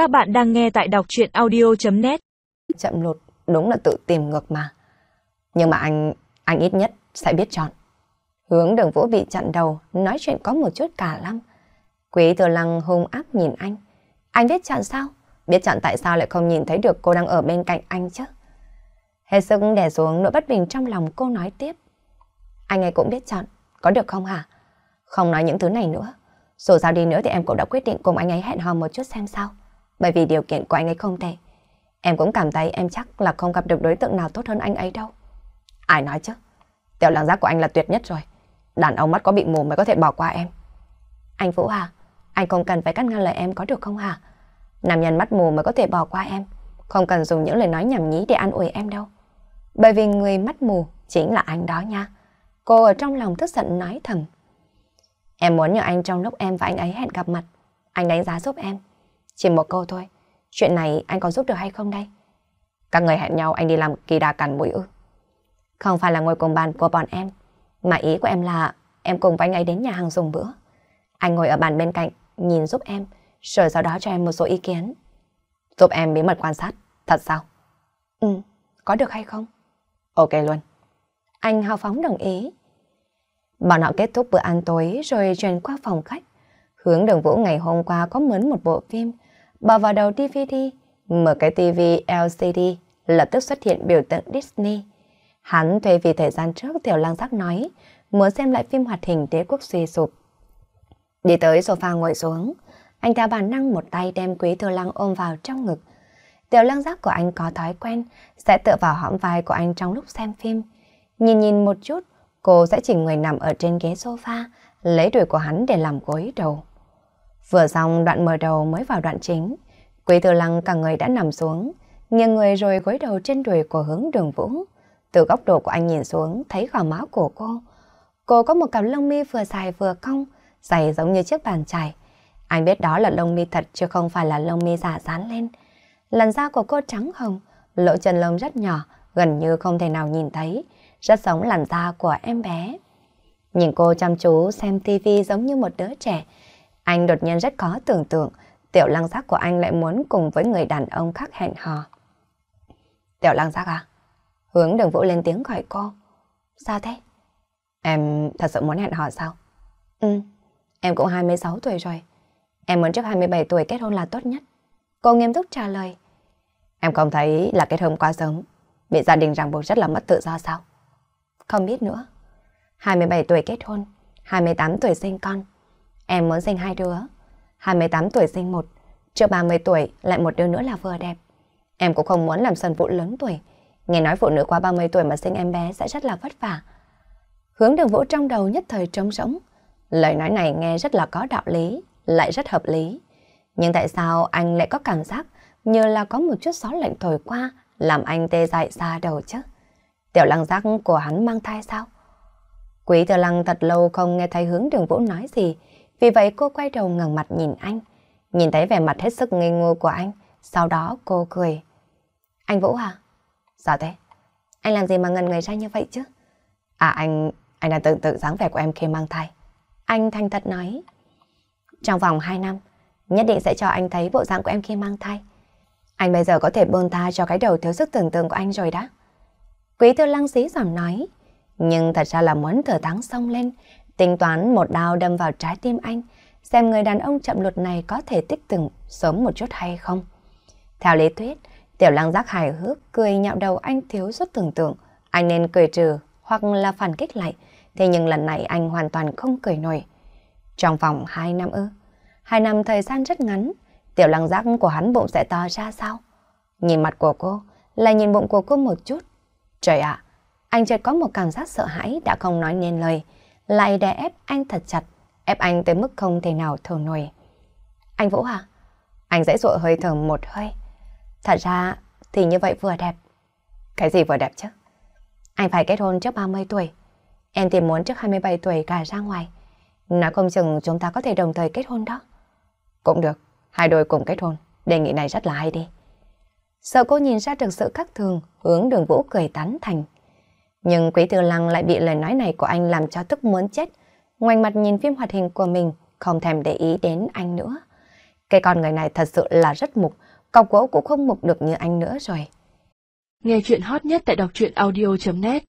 Các bạn đang nghe tại đọc chuyện audio.net Chậm lột đúng là tự tìm ngược mà. Nhưng mà anh, anh ít nhất sẽ biết chọn. Hướng đường vũ bị chặn đầu, nói chuyện có một chút cả lắm. Quý thừa lăng hung ác nhìn anh. Anh biết chọn sao? Biết chọn tại sao lại không nhìn thấy được cô đang ở bên cạnh anh chứ? Hết sức đè xuống nỗi bất bình trong lòng cô nói tiếp. Anh ấy cũng biết chọn, có được không hả? Không nói những thứ này nữa. Dù sao đi nữa thì em cũng đã quyết định cùng anh ấy hẹn hò một chút xem sao. Bởi vì điều kiện của anh ấy không tệ. Em cũng cảm thấy em chắc là không gặp được đối tượng nào tốt hơn anh ấy đâu. Ai nói chứ? Tiểu làng giác của anh là tuyệt nhất rồi. Đàn ông mắt có bị mù mới có thể bỏ qua em. Anh Vũ à, anh không cần phải cắt ngang lời em có được không hả? Nam nhân mắt mù mới có thể bỏ qua em. Không cần dùng những lời nói nhảm nhí để an ủi em đâu. Bởi vì người mắt mù chính là anh đó nha. Cô ở trong lòng tức giận nói thầm. Em muốn nhờ anh trong lúc em và anh ấy hẹn gặp mặt. Anh đánh giá giúp em. Chỉ một câu thôi. Chuyện này anh có giúp được hay không đây? Các người hẹn nhau anh đi làm kỳ đà cằn mũi ư. Không phải là ngồi cùng bàn của bọn em. Mà ý của em là em cùng với anh ấy đến nhà hàng dùng bữa. Anh ngồi ở bàn bên cạnh, nhìn giúp em, rồi sau đó cho em một số ý kiến. Giúp em bí mật quan sát, thật sao? Ừ, có được hay không? Ok luôn. Anh hào phóng đồng ý. Bọn họ kết thúc bữa ăn tối rồi chuyển qua phòng khách. Hướng đường vũ ngày hôm qua có mướn một bộ phim, bỏ vào đầu DVD, mở cái TV LCD, lập tức xuất hiện biểu tượng Disney. Hắn thuê vì thời gian trước Tiểu Lang Giác nói, muốn xem lại phim hoạt hình đế quốc suy sụp. Đi tới sofa ngồi xuống, anh ta bản năng một tay đem quý thừa lăng ôm vào trong ngực. Tiểu Lang Giác của anh có thói quen, sẽ tựa vào hõm vai của anh trong lúc xem phim. Nhìn nhìn một chút, cô sẽ chỉnh người nằm ở trên ghế sofa, lấy đuổi của hắn để làm gối đầu. Vừa xong đoạn mở đầu mới vào đoạn chính, Quý Tử Lăng cả người đã nằm xuống, nghiêng người rồi gối đầu trên đùi của hướng đường vũ. Từ góc độ của anh nhìn xuống, thấy gò má của cô. Cô có một cặp lông mi vừa dài vừa cong, dày giống như chiếc bàn chải. Anh biết đó là lông mi thật chứ không phải là lông mi giả dán lên. Làn da của cô trắng hồng, lỗ chân lông rất nhỏ, gần như không thể nào nhìn thấy, rất giống làn da của em bé. Nhìn cô chăm chú xem tivi giống như một đứa trẻ, anh đột nhiên rất khó tưởng tượng, tiểu lăng giác của anh lại muốn cùng với người đàn ông khác hẹn hò. Tiểu lăng giác à? Hướng đường vũ lên tiếng gọi cô. Sao thế? Em thật sự muốn hẹn hò sao? Ừ, em cũng 26 tuổi rồi. Em muốn trước 27 tuổi kết hôn là tốt nhất. Cô nghiêm túc trả lời. Em không thấy là kết hôn quá sớm. Bị gia đình ràng buộc rất là mất tự do sao? Không biết nữa. 27 tuổi kết hôn, 28 tuổi sinh con. Em muốn sinh hai đứa. 28 tuổi sinh một, trước 30 tuổi lại một đứa nữa là vừa đẹp. Em cũng không muốn làm sần phụ lớn tuổi. Nghe nói phụ nữ qua 30 tuổi mà sinh em bé sẽ rất là vất vả. Hướng đường vũ trong đầu nhất thời trống rỗng. Lời nói này nghe rất là có đạo lý, lại rất hợp lý. Nhưng tại sao anh lại có cảm giác như là có một chút gió lạnh thổi qua làm anh tê dại ra đầu chứ? Tiểu lăng giác của hắn mang thai sao? Quý tiểu lăng thật lâu không nghe thấy hướng đường vũ nói gì, vì vậy cô quay đầu ngẩng mặt nhìn anh, nhìn thấy vẻ mặt hết sức ngây ngô của anh, sau đó cô cười. Anh Vũ à? Sao dạ thế? Anh làm gì mà ngần người ra như vậy chứ? À anh, anh đang tưởng tượng dáng vẻ của em khi mang thai. Anh thành thật nói. Trong vòng 2 năm, nhất định sẽ cho anh thấy bộ dạng của em khi mang thai. Anh bây giờ có thể buông tha cho cái đầu thiếu sức tưởng tượng của anh rồi đó. Quý tư lăng xí giọng nói. Nhưng thật ra là muốn thở thắng sông lên, tính toán một đao đâm vào trái tim anh, xem người đàn ông chậm luật này có thể tích từng sớm một chút hay không. Theo lý thuyết, tiểu lăng giác hài hước cười nhạo đầu anh thiếu suốt tưởng tượng, anh nên cười trừ hoặc là phản kích lại, thế nhưng lần này anh hoàn toàn không cười nổi. Trong vòng 2 năm ư, 2 năm thời gian rất ngắn, tiểu lăng giác của hắn bụng sẽ to ra sao? Nhìn mặt của cô, lại nhìn bụng của cô một chút. Trời ạ, anh chợt có một cảm giác sợ hãi đã không nói nên lời, lại đè ép anh thật chặt, ép anh tới mức không thể nào thở nổi. Anh Vũ à? Anh dễ dụa hơi thở một hơi. Thật ra thì như vậy vừa đẹp. Cái gì vừa đẹp chứ? Anh phải kết hôn trước 30 tuổi. Em thì muốn trước 27 tuổi cả ra ngoài. Nói không chừng chúng ta có thể đồng thời kết hôn đó. Cũng được, hai đôi cùng kết hôn. Đề nghị này rất là hay đi. Sợ cô nhìn ra được sự khác thường, hướng đường vũ cười tán thành. Nhưng Quý Tư Lăng lại bị lời nói này của anh làm cho tức muốn chết. Ngoảnh mặt nhìn phim hoạt hình của mình, không thèm để ý đến anh nữa. Cái con người này thật sự là rất mục, cọc gỗ cũng không mục được như anh nữa rồi. Nghe chuyện hot nhất tại đọc truyện audio.net